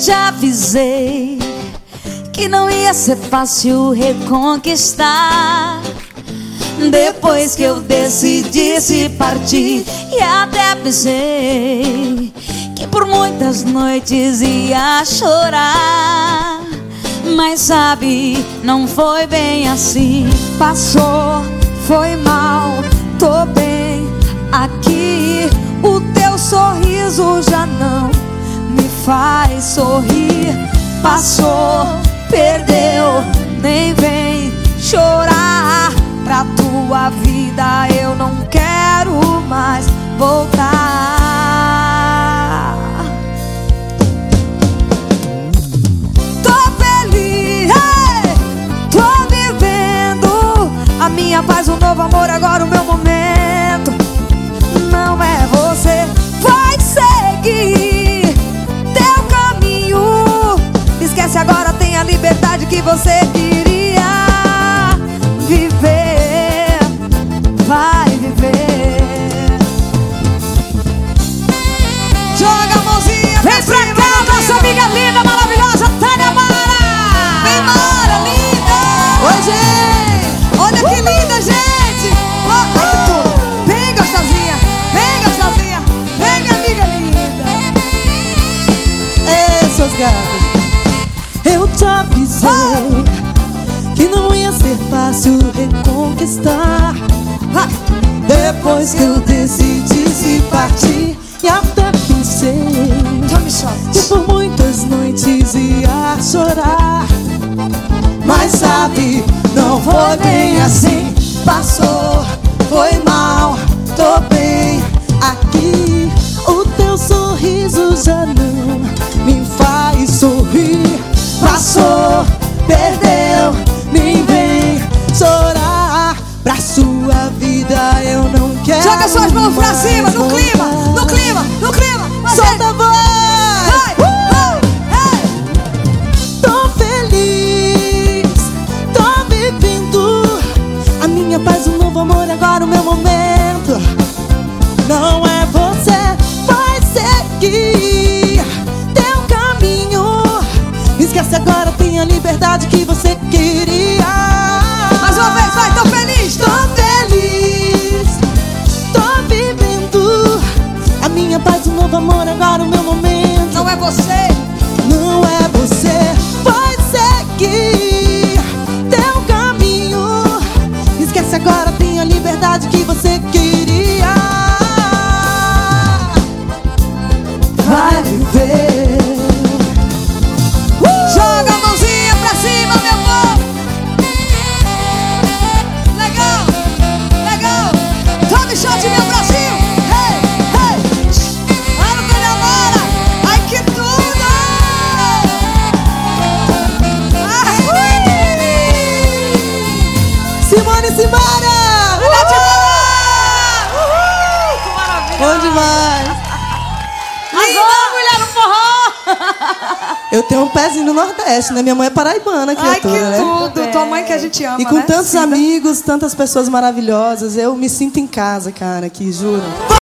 te avisei que não ia ser fácil reconquistar. Depois que eu decidi se partir e até pensei que por muitas noites ia chorar. Mas sabe, não foi bem assim. Passou, foi mal, tô bem aqui. O teu sorriso já não faz sorrir. Passou, perdeu, nem vem chorar. Pra tua vida eu não quero mais voltar. Tô feliz, hey! tô vivendo a minha paz, o novo amor, agora o meu momento. Depois que eu decidi se partir e até pensei que por muitas noites ia chorar. Mas sabe, não foi bem assim. Passou, foi mal, mãos pra cima, no clima, no clima, no clima! Você- Solta a voz! Vai! Tô feliz, tô vivendo a minha paz, um novo amor, agora o meu momento. Não é você, vai seguir teu caminho. Esquece agora, tem a liberdade que você queria. Agora, tem a liberdade que você queria. Simara! Nath Bom demais. Arrasou, mulher no forró! Eu tenho um pezinho no Nordeste, né? Minha mãe é paraibana, Ai, que criatura, né? tudo! Tua mãe que a gente ama, E com né? tantos Cida? amigos, tantas pessoas maravilhosas, eu me sinto em casa, cara, aqui, juro.